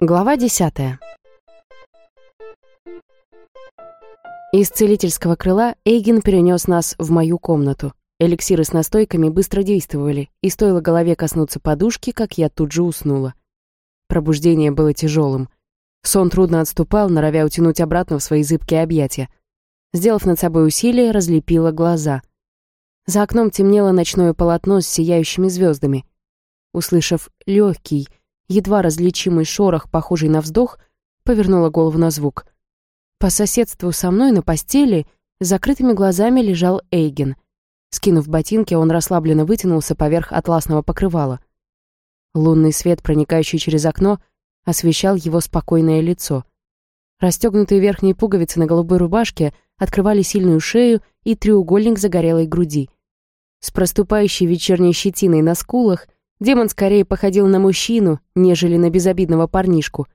Глава десятая. Из целительского крыла Эйген перенес нас в мою комнату. Эликсиры с настойками быстро действовали, и стоило голове коснуться подушки, как я тут же уснула. Пробуждение было тяжелым. Сон трудно отступал, норовя утянуть обратно в свои зыбкие объятия. Сделав над собой усилие, разлепила глаза. За окном темнело ночное полотно с сияющими звездами. Услышав легкий, едва различимый шорох, похожий на вздох, повернула голову на звук. По соседству со мной на постели с закрытыми глазами лежал Эйген. Скинув ботинки, он расслабленно вытянулся поверх атласного покрывала. Лунный свет, проникающий через окно, освещал его спокойное лицо. Расстегнутые верхние пуговицы на голубой рубашке открывали сильную шею и треугольник загорелой груди. С проступающей вечерней щетиной на скулах демон скорее походил на мужчину, нежели на безобидного парнишку.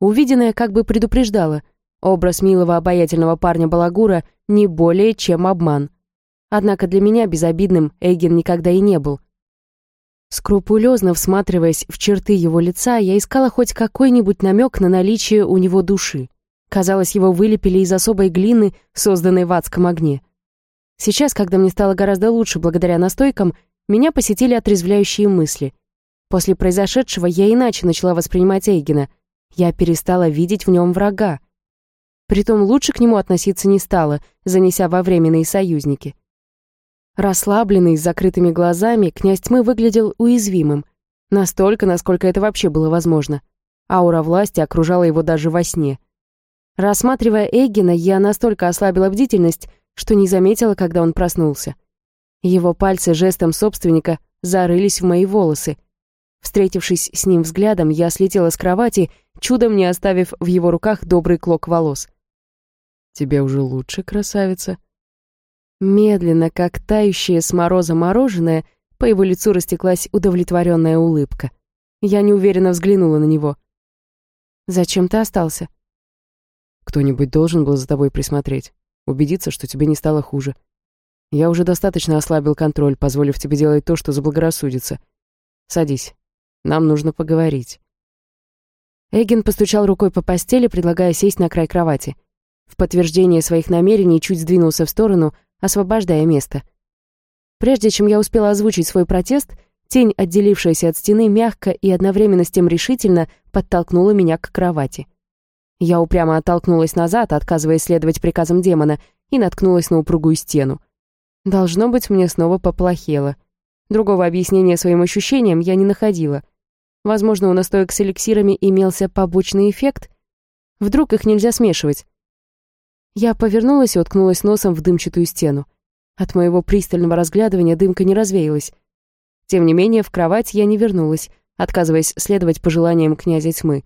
Увиденное как бы предупреждало, образ милого обаятельного парня-балагура не более чем обман. Однако для меня безобидным Эйген никогда и не был — Скрупулезно всматриваясь в черты его лица, я искала хоть какой-нибудь намек на наличие у него души. Казалось, его вылепили из особой глины, созданной в адском огне. Сейчас, когда мне стало гораздо лучше благодаря настойкам, меня посетили отрезвляющие мысли. После произошедшего я иначе начала воспринимать Эйгена. Я перестала видеть в нем врага. Притом лучше к нему относиться не стала, занеся во временные союзники. Расслабленный, с закрытыми глазами, князь тьмы выглядел уязвимым. Настолько, насколько это вообще было возможно. Аура власти окружала его даже во сне. Рассматривая Эггена, я настолько ослабила бдительность, что не заметила, когда он проснулся. Его пальцы жестом собственника зарылись в мои волосы. Встретившись с ним взглядом, я слетела с кровати, чудом не оставив в его руках добрый клок волос. «Тебе уже лучше, красавица?» Медленно, как тающее с мороза мороженое, по его лицу растеклась удовлетворенная улыбка. Я неуверенно взглянула на него. «Зачем ты остался?» «Кто-нибудь должен был за тобой присмотреть, убедиться, что тебе не стало хуже. Я уже достаточно ослабил контроль, позволив тебе делать то, что заблагорассудится. Садись. Нам нужно поговорить». Эгин постучал рукой по постели, предлагая сесть на край кровати. В подтверждение своих намерений чуть сдвинулся в сторону, освобождая место. Прежде чем я успела озвучить свой протест, тень, отделившаяся от стены, мягко и одновременно с тем решительно подтолкнула меня к кровати. Я упрямо оттолкнулась назад, отказываясь следовать приказам демона, и наткнулась на упругую стену. Должно быть, мне снова поплохело. Другого объяснения своим ощущениям я не находила. Возможно, у настоек с эликсирами имелся побочный эффект. Вдруг их нельзя смешивать. Я повернулась и уткнулась носом в дымчатую стену. От моего пристального разглядывания дымка не развеялась. Тем не менее, в кровать я не вернулась, отказываясь следовать пожеланиям князя тьмы.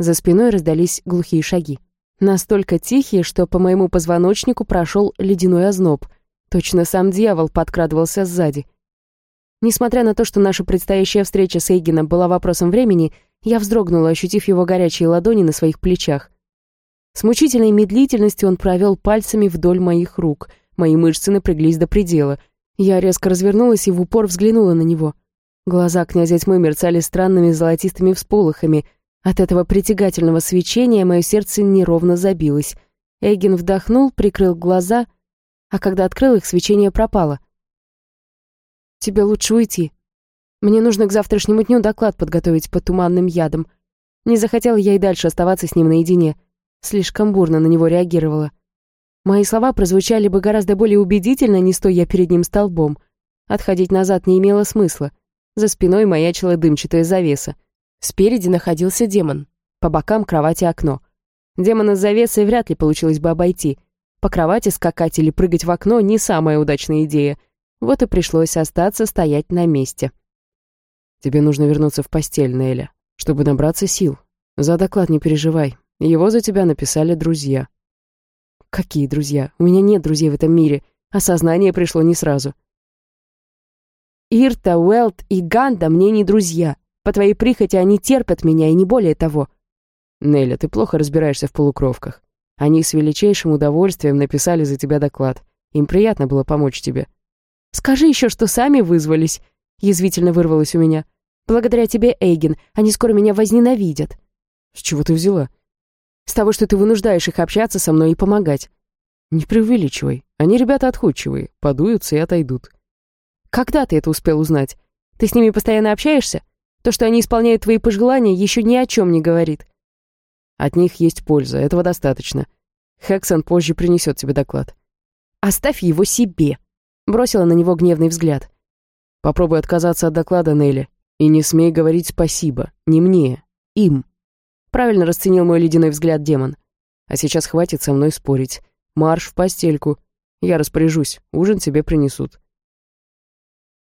За спиной раздались глухие шаги. Настолько тихие, что по моему позвоночнику прошел ледяной озноб. Точно сам дьявол подкрадывался сзади. Несмотря на то, что наша предстоящая встреча с Эйгеном была вопросом времени, я вздрогнула, ощутив его горячие ладони на своих плечах. С мучительной медлительностью он провел пальцами вдоль моих рук. Мои мышцы напряглись до предела. Я резко развернулась и в упор взглянула на него. Глаза князя тьмы мерцали странными золотистыми всполохами. От этого притягательного свечения мое сердце неровно забилось. Эгин вдохнул, прикрыл глаза, а когда открыл их, свечение пропало. «Тебе лучше уйти. Мне нужно к завтрашнему дню доклад подготовить по туманным ядам. Не захотела я и дальше оставаться с ним наедине». Слишком бурно на него реагировала. Мои слова прозвучали бы гораздо более убедительно, не стоя перед ним столбом. Отходить назад не имело смысла. За спиной маячила дымчатая завеса. Спереди находился демон. По бокам кровати окно. Демона с завесой вряд ли получилось бы обойти. По кровати скакать или прыгать в окно не самая удачная идея. Вот и пришлось остаться стоять на месте. «Тебе нужно вернуться в постель, Неля, чтобы набраться сил. За доклад не переживай. Его за тебя написали друзья». «Какие друзья? У меня нет друзей в этом мире. Осознание пришло не сразу». «Ирта, Уэлт и Ганда мне не друзья. По твоей прихоти они терпят меня, и не более того». «Неля, ты плохо разбираешься в полукровках. Они с величайшим удовольствием написали за тебя доклад. Им приятно было помочь тебе. «Скажи еще, что сами вызвались», — язвительно вырвалось у меня. «Благодаря тебе, Эйген, они скоро меня возненавидят». «С чего ты взяла?» «С того, что ты вынуждаешь их общаться со мной и помогать». «Не преувеличивай. Они ребята отходчивые, подуются и отойдут». «Когда ты это успел узнать? Ты с ними постоянно общаешься? То, что они исполняют твои пожелания, еще ни о чем не говорит». «От них есть польза, этого достаточно. Хексон позже принесет тебе доклад». «Оставь его себе», — бросила на него гневный взгляд. «Попробуй отказаться от доклада, Нелли, и не смей говорить спасибо. Не мне, им». Правильно расценил мой ледяной взгляд демон. «А сейчас хватит со мной спорить. Марш в постельку. Я распоряжусь, ужин тебе принесут».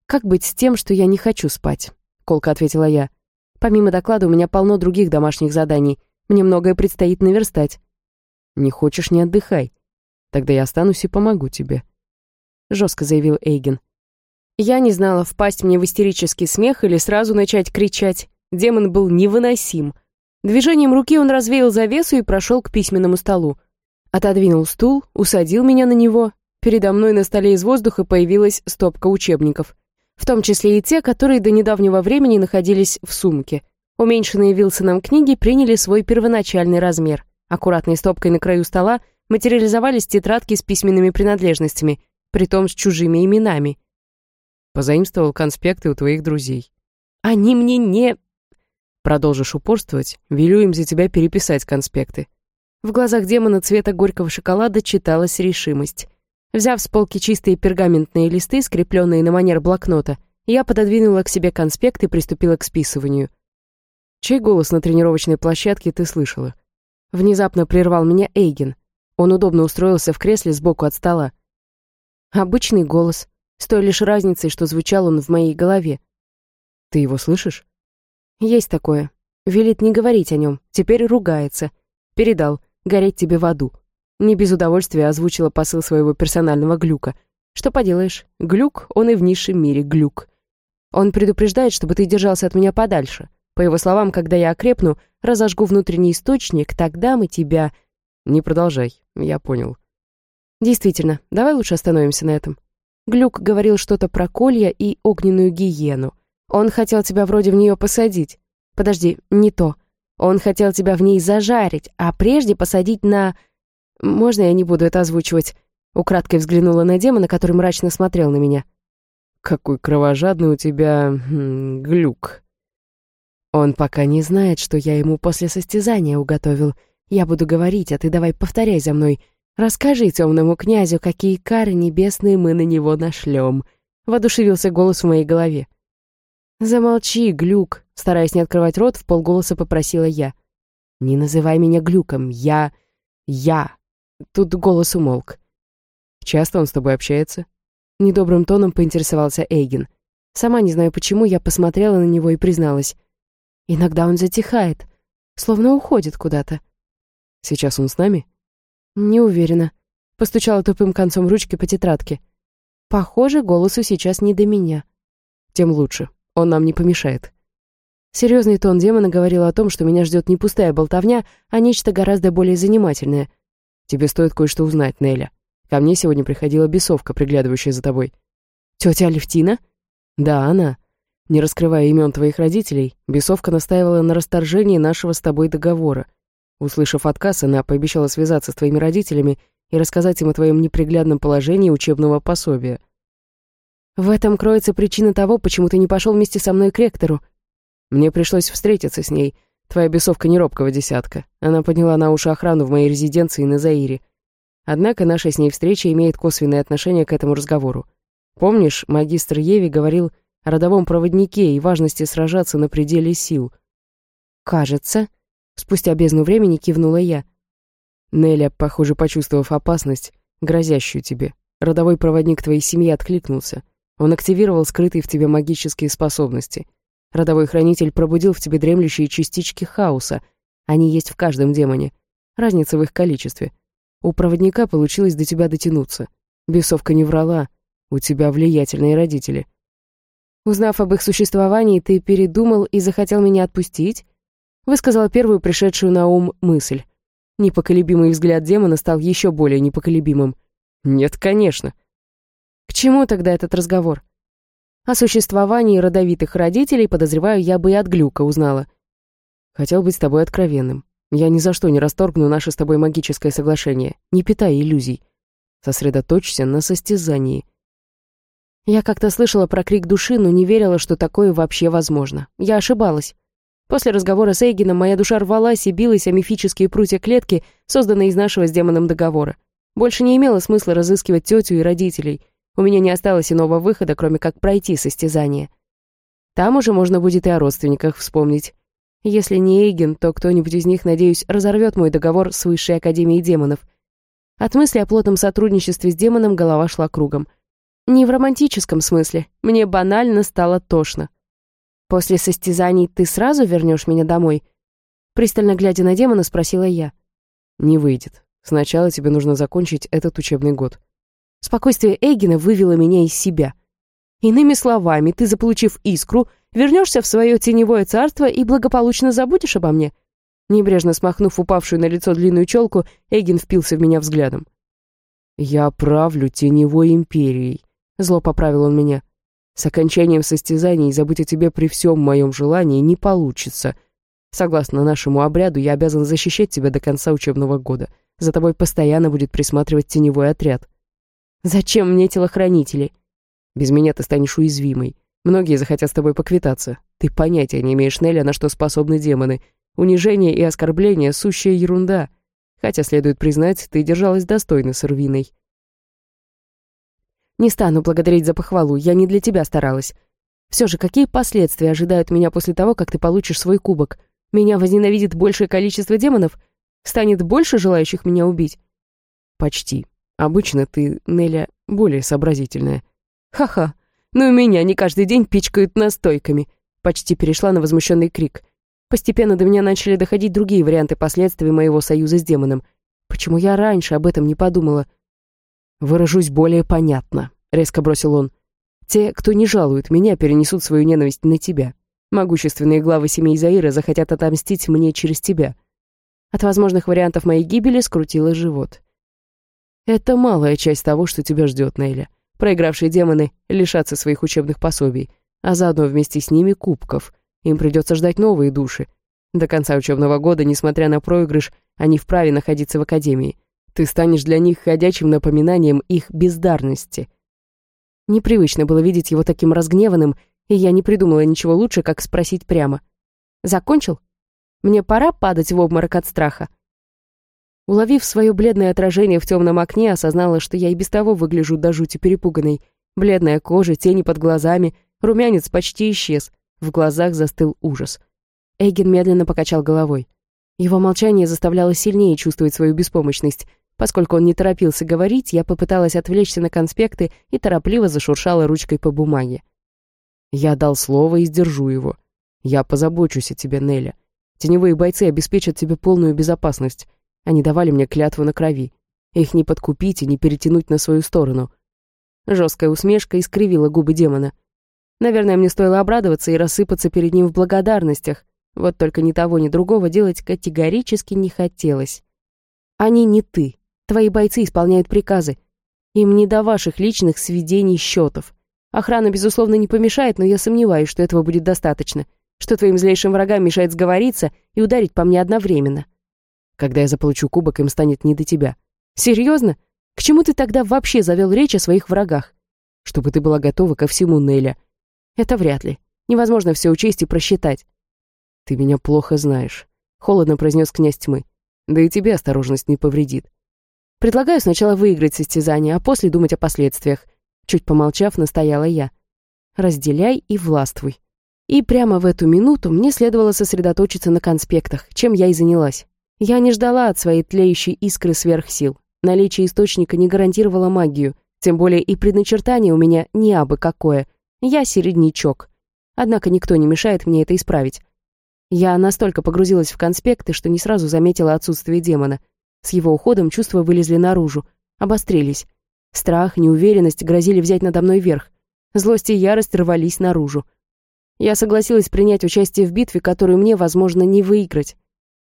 «Как быть с тем, что я не хочу спать?» — колко ответила я. «Помимо доклада у меня полно других домашних заданий. Мне многое предстоит наверстать». «Не хочешь — не отдыхай. Тогда я останусь и помогу тебе», — жестко заявил Эйген. Я не знала, впасть мне в истерический смех или сразу начать кричать. Демон был невыносим. Движением руки он развеял завесу и прошел к письменному столу. Отодвинул стул, усадил меня на него. Передо мной на столе из воздуха появилась стопка учебников. В том числе и те, которые до недавнего времени находились в сумке. Уменьшенные Вилсоном книги приняли свой первоначальный размер. Аккуратной стопкой на краю стола материализовались тетрадки с письменными принадлежностями, притом с чужими именами. Позаимствовал конспекты у твоих друзей. Они мне не... Продолжишь упорствовать, велю им за тебя переписать конспекты. В глазах демона цвета горького шоколада читалась решимость. Взяв с полки чистые пергаментные листы, скрепленные на манер блокнота, я пододвинула к себе конспект и приступила к списыванию. «Чей голос на тренировочной площадке ты слышала?» Внезапно прервал меня Эйген. Он удобно устроился в кресле сбоку от стола. Обычный голос, с той лишь разницей, что звучал он в моей голове. «Ты его слышишь?» «Есть такое. Велит не говорить о нем. Теперь ругается. Передал. Гореть тебе в аду». Не без удовольствия озвучила посыл своего персонального глюка. Что поделаешь, глюк, он и в низшем мире глюк. Он предупреждает, чтобы ты держался от меня подальше. По его словам, когда я окрепну, разожгу внутренний источник, тогда мы тебя... Не продолжай, я понял. Действительно, давай лучше остановимся на этом. Глюк говорил что-то про колья и огненную гиену. Он хотел тебя вроде в нее посадить. Подожди, не то. Он хотел тебя в ней зажарить, а прежде посадить на... «Можно я не буду это озвучивать?» Украдкой взглянула на демона, который мрачно смотрел на меня. «Какой кровожадный у тебя... глюк». «Он пока не знает, что я ему после состязания уготовил. Я буду говорить, а ты давай повторяй за мной. Расскажи темному князю, какие кары небесные мы на него нашлем». Водушевился голос в моей голове. «Замолчи, глюк», стараясь не открывать рот, в полголоса попросила я. «Не называй меня глюком, я... я...» Тут голос умолк. «Часто он с тобой общается?» Недобрым тоном поинтересовался Эйген. Сама не знаю почему, я посмотрела на него и призналась. Иногда он затихает, словно уходит куда-то. «Сейчас он с нами?» «Не уверена». Постучала тупым концом ручки по тетрадке. «Похоже, голосу сейчас не до меня». «Тем лучше. Он нам не помешает». Серьезный тон демона говорил о том, что меня ждет не пустая болтовня, а нечто гораздо более занимательное — Тебе стоит кое-что узнать, Неля. Ко мне сегодня приходила бесовка, приглядывающая за тобой. Тетя Алевтина? Да, она. Не раскрывая имен твоих родителей, бесовка настаивала на расторжении нашего с тобой договора. Услышав отказ, она пообещала связаться с твоими родителями и рассказать им о твоем неприглядном положении учебного пособия. В этом кроется причина того, почему ты не пошел вместе со мной к ректору. Мне пришлось встретиться с ней, Твоя бесовка не робкого десятка. Она подняла на уши охрану в моей резиденции на Заире. Однако наша с ней встреча имеет косвенное отношение к этому разговору. Помнишь, магистр Еви говорил о родовом проводнике и важности сражаться на пределе сил? Кажется. Спустя бездну времени кивнула я. Неля, похоже, почувствовав опасность, грозящую тебе, родовой проводник твоей семьи откликнулся. Он активировал скрытые в тебе магические способности — Родовой хранитель пробудил в тебе дремлющие частички хаоса. Они есть в каждом демоне. Разница в их количестве. У проводника получилось до тебя дотянуться. Бесовка не врала. У тебя влиятельные родители. Узнав об их существовании, ты передумал и захотел меня отпустить? Высказала первую пришедшую на ум мысль. Непоколебимый взгляд демона стал еще более непоколебимым. Нет, конечно. К чему тогда этот разговор? О существовании родовитых родителей, подозреваю, я бы и от Глюка узнала. Хотел быть с тобой откровенным. Я ни за что не расторгну наше с тобой магическое соглашение. Не питай иллюзий. Сосредоточься на состязании. Я как-то слышала про крик души, но не верила, что такое вообще возможно. Я ошибалась. После разговора с Эйгином моя душа рвалась и билась о мифические прутья клетки, созданные из нашего с демоном договора. Больше не имело смысла разыскивать тетю и родителей. У меня не осталось иного выхода, кроме как пройти состязание. Там уже можно будет и о родственниках вспомнить. Если не Эйген, то кто-нибудь из них, надеюсь, разорвет мой договор с Высшей Академией Демонов. От мысли о плотном сотрудничестве с демоном голова шла кругом. Не в романтическом смысле. Мне банально стало тошно. «После состязаний ты сразу вернешь меня домой?» Пристально глядя на демона, спросила я. «Не выйдет. Сначала тебе нужно закончить этот учебный год». Спокойствие Эйгена вывело меня из себя. Иными словами, ты, заполучив искру, вернешься в свое теневое царство и благополучно забудешь обо мне?» Небрежно смахнув упавшую на лицо длинную челку, Эйген впился в меня взглядом. «Я правлю теневой империей», — зло поправил он меня. С окончанием состязаний забыть о тебе при всем моем желании не получится. Согласно нашему обряду, я обязан защищать тебя до конца учебного года. За тобой постоянно будет присматривать теневой отряд. Зачем мне телохранители? Без меня ты станешь уязвимой. Многие захотят с тобой поквитаться. Ты понятия не имеешь, Неля, на что способны демоны. Унижение и оскорбление — сущая ерунда. Хотя, следует признать, ты держалась достойно с Ирвиной. Не стану благодарить за похвалу, я не для тебя старалась. Все же, какие последствия ожидают меня после того, как ты получишь свой кубок? Меня возненавидит большее количество демонов? Станет больше желающих меня убить? Почти. Обычно ты, Неля, более сообразительная. Ха-ха. Ну меня не каждый день пичкают настойками. Почти перешла на возмущенный крик. Постепенно до меня начали доходить другие варианты последствий моего союза с демоном. Почему я раньше об этом не подумала? «Выражусь более понятно», — резко бросил он. «Те, кто не жалует меня, перенесут свою ненависть на тебя. Могущественные главы семей Заира захотят отомстить мне через тебя». От возможных вариантов моей гибели скрутило живот. «Это малая часть того, что тебя ждет, Нейля. Проигравшие демоны лишатся своих учебных пособий, а заодно вместе с ними кубков. Им придется ждать новые души. До конца учебного года, несмотря на проигрыш, они вправе находиться в академии. Ты станешь для них ходячим напоминанием их бездарности. Непривычно было видеть его таким разгневанным, и я не придумала ничего лучше, как спросить прямо. «Закончил? Мне пора падать в обморок от страха?» Уловив свое бледное отражение в темном окне, осознала, что я и без того выгляжу до жути перепуганной. Бледная кожа, тени под глазами, румянец почти исчез, в глазах застыл ужас. Эйген медленно покачал головой. Его молчание заставляло сильнее чувствовать свою беспомощность. Поскольку он не торопился говорить, я попыталась отвлечься на конспекты и торопливо зашуршала ручкой по бумаге. «Я дал слово и сдержу его. Я позабочусь о тебе, Неля. Теневые бойцы обеспечат тебе полную безопасность. Они давали мне клятву на крови. Их не подкупить и не перетянуть на свою сторону». Жесткая усмешка искривила губы демона. Наверное, мне стоило обрадоваться и рассыпаться перед ним в благодарностях. Вот только ни того, ни другого делать категорически не хотелось. Они не ты. Твои бойцы исполняют приказы. Им не до ваших личных сведений счетов. Охрана, безусловно, не помешает, но я сомневаюсь, что этого будет достаточно, что твоим злейшим врагам мешает сговориться и ударить по мне одновременно. Когда я заполучу кубок, им станет не до тебя. Серьезно? К чему ты тогда вообще завел речь о своих врагах? Чтобы ты была готова ко всему, Неля. Это вряд ли. Невозможно все учесть и просчитать. Ты меня плохо знаешь, холодно произнес князь тьмы. Да и тебе осторожность не повредит. Предлагаю сначала выиграть состязание, а после думать о последствиях. Чуть помолчав, настояла я. Разделяй и властвуй. И прямо в эту минуту мне следовало сосредоточиться на конспектах, чем я и занялась. Я не ждала от своей тлеющей искры сверхсил. Наличие источника не гарантировало магию, тем более и предначертание у меня не абы какое. Я середнячок. Однако никто не мешает мне это исправить. Я настолько погрузилась в конспекты, что не сразу заметила отсутствие демона — с его уходом чувства вылезли наружу, обострились. Страх, неуверенность грозили взять надо мной верх. Злость и ярость рвались наружу. Я согласилась принять участие в битве, которую мне, возможно, не выиграть.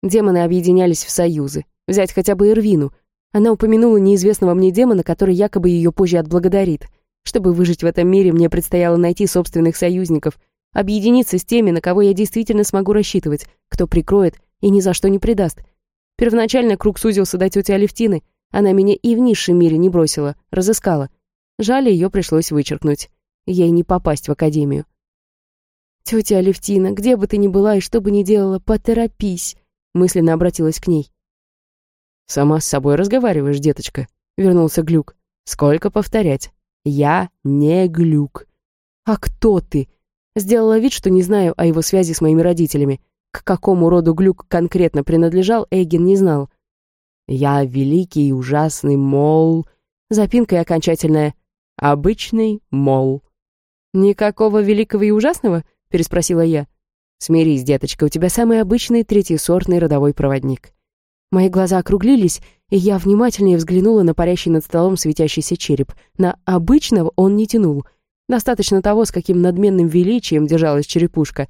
Демоны объединялись в союзы. Взять хотя бы Ирвину. Она упомянула неизвестного мне демона, который якобы ее позже отблагодарит. Чтобы выжить в этом мире, мне предстояло найти собственных союзников, объединиться с теми, на кого я действительно смогу рассчитывать, кто прикроет и ни за что не предаст. Первоначально круг сузился до тети Алевтины. Она меня и в низшем мире не бросила, разыскала. Жаль, ее пришлось вычеркнуть. Ей не попасть в академию. «Тетя Алевтина, где бы ты ни была и что бы ни делала, поторопись!» Мысленно обратилась к ней. «Сама с собой разговариваешь, деточка», — вернулся Глюк. «Сколько повторять? Я не Глюк». «А кто ты?» Сделала вид, что не знаю о его связи с моими родителями. К какому роду Глюк конкретно принадлежал, Эйген не знал. «Я великий и ужасный мол...» Запинка и окончательная «обычный мол». «Никакого великого и ужасного?» — переспросила я. «Смирись, деточка, у тебя самый обычный третьесортный родовой проводник». Мои глаза округлились, и я внимательнее взглянула на парящий над столом светящийся череп. На обычного он не тянул. Достаточно того, с каким надменным величием держалась черепушка.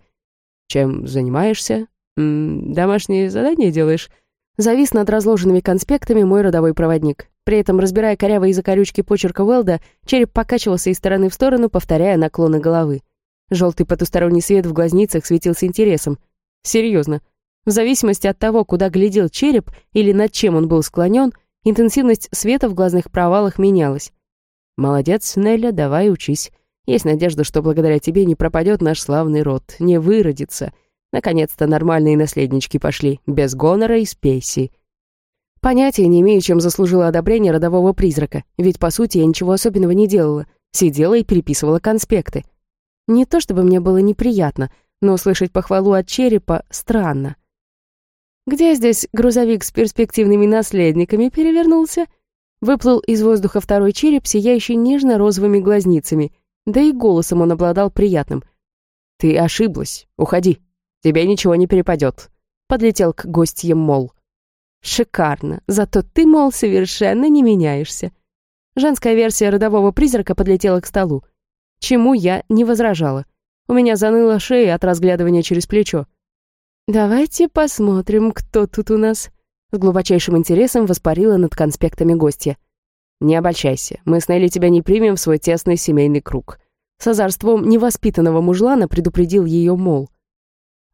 «Чем занимаешься? М -м, домашние задания делаешь?» Завис над разложенными конспектами мой родовой проводник. При этом, разбирая корявые закорючки почерка Уэлда, череп покачивался из стороны в сторону, повторяя наклоны головы. Желтый потусторонний свет в глазницах светился интересом. Серьезно. В зависимости от того, куда глядел череп или над чем он был склонен, интенсивность света в глазных провалах менялась. «Молодец, Нелля, давай учись. Есть надежда, что благодаря тебе не пропадет наш славный род, не выродится. Наконец-то нормальные наследнички пошли, без гонора и спеси». Понятия не имею, чем заслужила одобрение родового призрака, ведь, по сути, я ничего особенного не делала. Сидела и переписывала конспекты. Не то чтобы мне было неприятно, но слышать похвалу от черепа странно. Где здесь грузовик с перспективными наследниками перевернулся? Выплыл из воздуха второй череп, сияющий нежно-розовыми глазницами, да и голосом он обладал приятным. «Ты ошиблась. Уходи. Тебе ничего не перепадет», — подлетел к гостьям Мол. «Шикарно. Зато ты, мол, совершенно не меняешься». Женская версия родового призрака подлетела к столу чему я не возражала. У меня заныла шея от разглядывания через плечо. «Давайте посмотрим, кто тут у нас», — с глубочайшим интересом воспарила над конспектами гостья. «Не обольщайся, мы с Нелли тебя не примем в свой тесный семейный круг». С озорством невоспитанного мужлана предупредил ее Мол.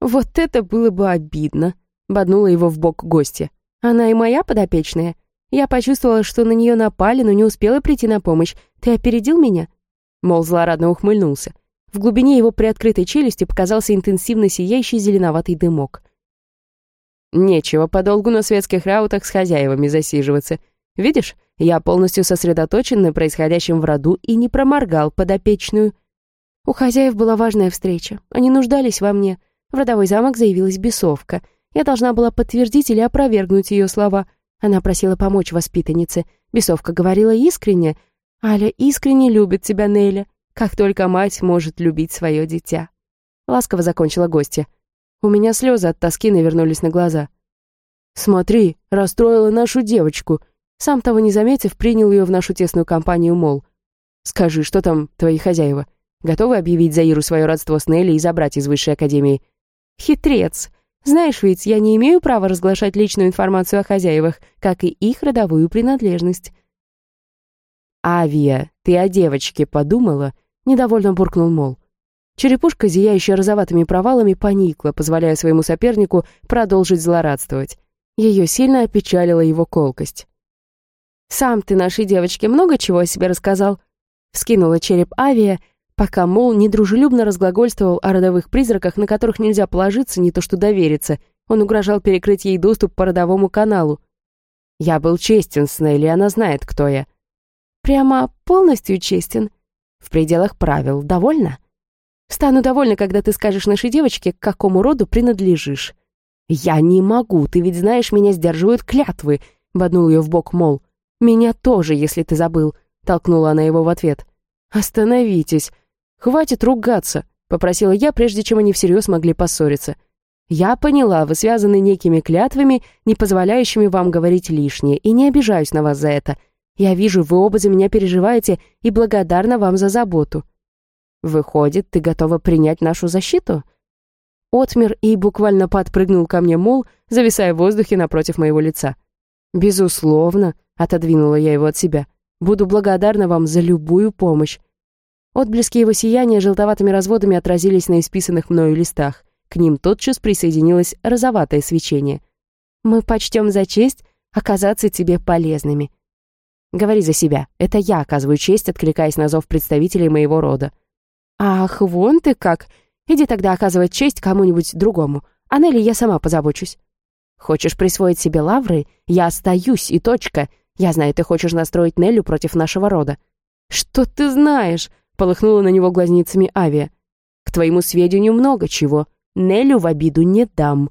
«Вот это было бы обидно», — боднула его в бок гостья. «Она и моя подопечная. Я почувствовала, что на нее напали, но не успела прийти на помощь. Ты опередил меня?» Мол злорадно ухмыльнулся. В глубине его приоткрытой челюсти показался интенсивно сияющий зеленоватый дымок. «Нечего подолгу на светских раутах с хозяевами засиживаться. Видишь, я полностью сосредоточен на происходящем в роду и не проморгал подопечную». У хозяев была важная встреча. Они нуждались во мне. В родовой замок заявилась бесовка. Я должна была подтвердить или опровергнуть ее слова. Она просила помочь воспитаннице. Бесовка говорила искренне, Аля искренне любит тебя, Неля, как только мать может любить свое дитя. Ласково закончила гостья. У меня слезы от тоски навернулись на глаза. «Смотри, расстроила нашу девочку», сам того не заметив, принял ее в нашу тесную компанию, мол. «Скажи, что там твои хозяева? Готовы объявить Заиру свое родство с Нелли и забрать из высшей академии?» «Хитрец! Знаешь ведь, я не имею права разглашать личную информацию о хозяевах, как и их родовую принадлежность. «Авиа, ты о девочке подумала?» — недовольно буркнул Мол. Черепушка, зияющая розоватыми провалами, поникла, позволяя своему сопернику продолжить злорадствовать. Ее сильно опечалила его колкость. «Сам ты нашей девочке много чего о себе рассказал?» Вскинула череп Авиа, пока Мол недружелюбно разглагольствовал о родовых призраках, на которых нельзя положиться, не то что довериться. Он угрожал перекрыть ей доступ по родовому каналу. «Я был честен с Нелли, она знает, кто я», Прямо полностью честен. В пределах правил. Довольно? Стану довольна, когда ты скажешь нашей девочке, к какому роду принадлежишь. Я не могу, ты ведь знаешь, меня сдерживают клятвы, боднул ее в бок, мол. Меня тоже, если ты забыл, толкнула она его в ответ. Остановитесь. Хватит ругаться, попросила я, прежде чем они всерьез могли поссориться. Я поняла, вы связаны некими клятвами, не позволяющими вам говорить лишнее, и не обижаюсь на вас за это. Я вижу, вы оба за меня переживаете и благодарна вам за заботу. Выходит, ты готова принять нашу защиту?» Отмер и буквально подпрыгнул ко мне, мол, зависая в воздухе напротив моего лица. «Безусловно», — отодвинула я его от себя, «буду благодарна вам за любую помощь. Отблески его сияния желтоватыми разводами отразились на исписанных мною листах. К ним тотчас присоединилось розоватое свечение. «Мы почтем за честь оказаться тебе полезными». «Говори за себя. Это я оказываю честь, откликаясь на зов представителей моего рода». «Ах, вон ты как! Иди тогда оказывать честь кому-нибудь другому. А Нелли я сама позабочусь». «Хочешь присвоить себе лавры? Я остаюсь, и точка. Я знаю, ты хочешь настроить Неллю против нашего рода». «Что ты знаешь?» — полыхнула на него глазницами Авиа. «К твоему сведению много чего. Неллю в обиду не дам».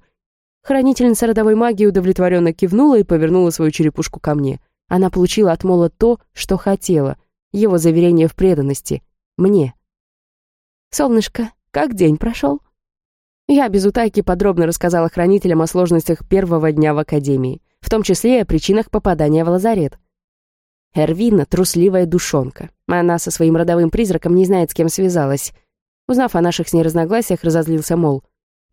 Хранительница родовой магии удовлетворенно кивнула и повернула свою черепушку ко мне. Она получила от Мола то, что хотела. Его заверение в преданности. Мне. «Солнышко, как день прошел?» Я без утайки подробно рассказала хранителям о сложностях первого дня в Академии, в том числе и о причинах попадания в лазарет. Эрвина — трусливая душонка. Она со своим родовым призраком не знает, с кем связалась. Узнав о наших с ней разногласиях, разозлился, мол,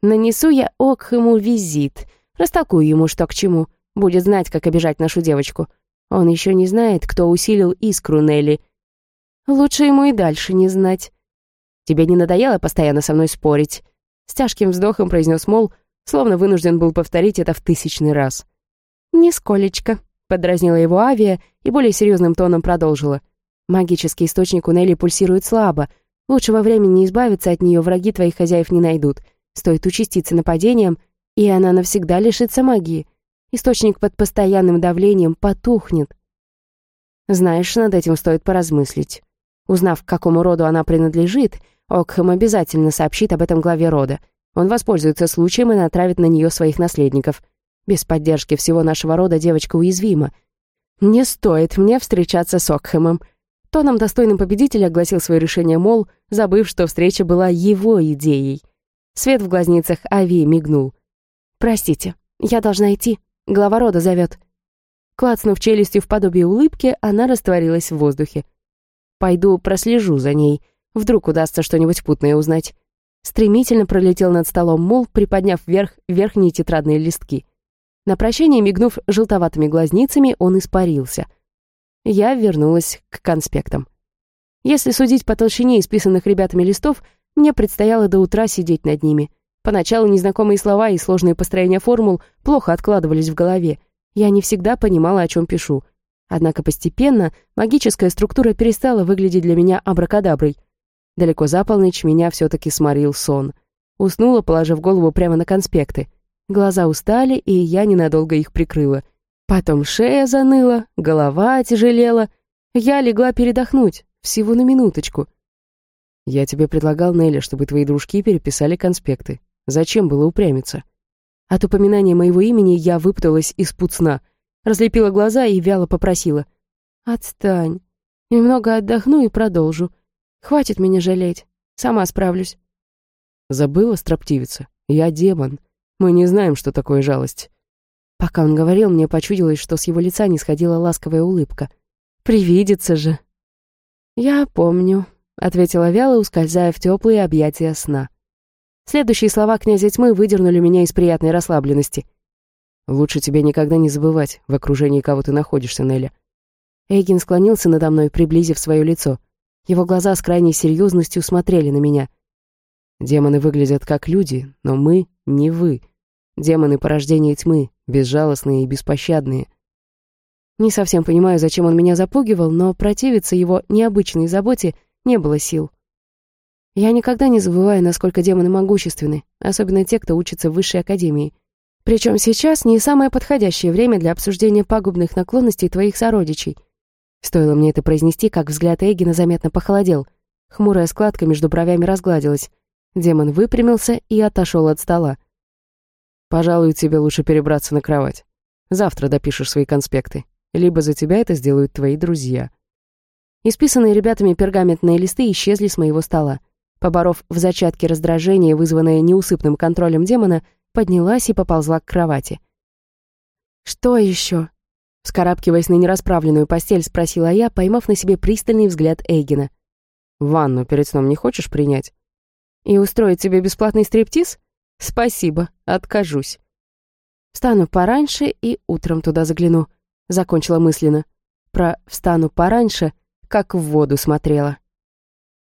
«Нанесу я Окхэму визит, растолкую ему, что к чему, будет знать, как обижать нашу девочку. Он еще не знает, кто усилил искру Нелли. Лучше ему и дальше не знать. Тебе не надоело постоянно со мной спорить?» С тяжким вздохом произнес Мол, словно вынужден был повторить это в тысячный раз. «Нисколечко», Подразнила его авиа и более серьезным тоном продолжила. «Магический источник у Нелли пульсирует слабо. Лучшего времени избавиться от нее враги твоих хозяев не найдут. Стоит участиться нападением, и она навсегда лишится магии. Источник под постоянным давлением потухнет. Знаешь, над этим стоит поразмыслить. Узнав, к какому роду она принадлежит, Окхэм обязательно сообщит об этом главе рода. Он воспользуется случаем и натравит на нее своих наследников. Без поддержки всего нашего рода девочка уязвима. Не стоит мне встречаться с Окхэмом. Тоном достойным победителя огласил свое решение Мол, забыв, что встреча была его идеей. Свет в глазницах Ави мигнул. «Простите, я должна идти. Глава рода зовет». Клацнув челюстью в подобие улыбки, она растворилась в воздухе. «Пойду прослежу за ней. Вдруг удастся что-нибудь путное узнать». Стремительно пролетел над столом Мол, приподняв вверх верхние тетрадные листки. На прощание, мигнув желтоватыми глазницами, он испарился. Я вернулась к конспектам. Если судить по толщине исписанных ребятами листов, мне предстояло до утра сидеть над ними. Поначалу незнакомые слова и сложные построения формул плохо откладывались в голове. Я не всегда понимала, о чем пишу. Однако постепенно магическая структура перестала выглядеть для меня абракадаброй. Далеко за полночь меня все-таки сморил сон. Уснула, положив голову прямо на конспекты. Глаза устали, и я ненадолго их прикрыла. Потом шея заныла, голова тяжелела. Я легла передохнуть, всего на минуточку. Я тебе предлагал, Нелли, чтобы твои дружки переписали конспекты. Зачем было упрямиться? От упоминания моего имени я выпуталась из пут сна, разлепила глаза и вяло попросила. «Отстань. Немного отдохну и продолжу. Хватит меня жалеть. Сама справлюсь». Забыла, строптивица. Я демон. Мы не знаем, что такое жалость». Пока он говорил, мне почудилось, что с его лица не сходила ласковая улыбка. «Привидится же!» «Я помню», — ответила вяло, ускользая в теплые объятия сна. Следующие слова князя тьмы выдернули меня из приятной расслабленности. «Лучше тебе никогда не забывать, в окружении кого ты находишься, Неля». Эйгин склонился надо мной, приблизив свое лицо. Его глаза с крайней серьезностью смотрели на меня. «Демоны выглядят как люди, но мы не вы. Демоны порождения тьмы, безжалостные и беспощадные. Не совсем понимаю, зачем он меня запугивал, но противиться его необычной заботе не было сил. Я никогда не забываю, насколько демоны могущественны, особенно те, кто учится в высшей академии. Причем сейчас не самое подходящее время для обсуждения пагубных наклонностей твоих сородичей. Стоило мне это произнести, как взгляд Эгина заметно похолодел. Хмурая складка между бровями разгладилась. Демон выпрямился и отошел от стола. Пожалуй, тебе лучше перебраться на кровать. Завтра допишешь свои конспекты. Либо за тебя это сделают твои друзья. Исписанные ребятами пергаментные листы исчезли с моего стола. Поборов в зачатке раздражение, вызванное неусыпным контролем демона, поднялась и поползла к кровати. «Что еще?» Вскарабкиваясь на нерасправленную постель, спросила я, поймав на себе пристальный взгляд Эйгена. «Ванну перед сном не хочешь принять?» «И устроить тебе бесплатный стриптиз?» «Спасибо, откажусь». «Встану пораньше и утром туда загляну», — закончила мысленно. Про «встану пораньше» как в воду смотрела.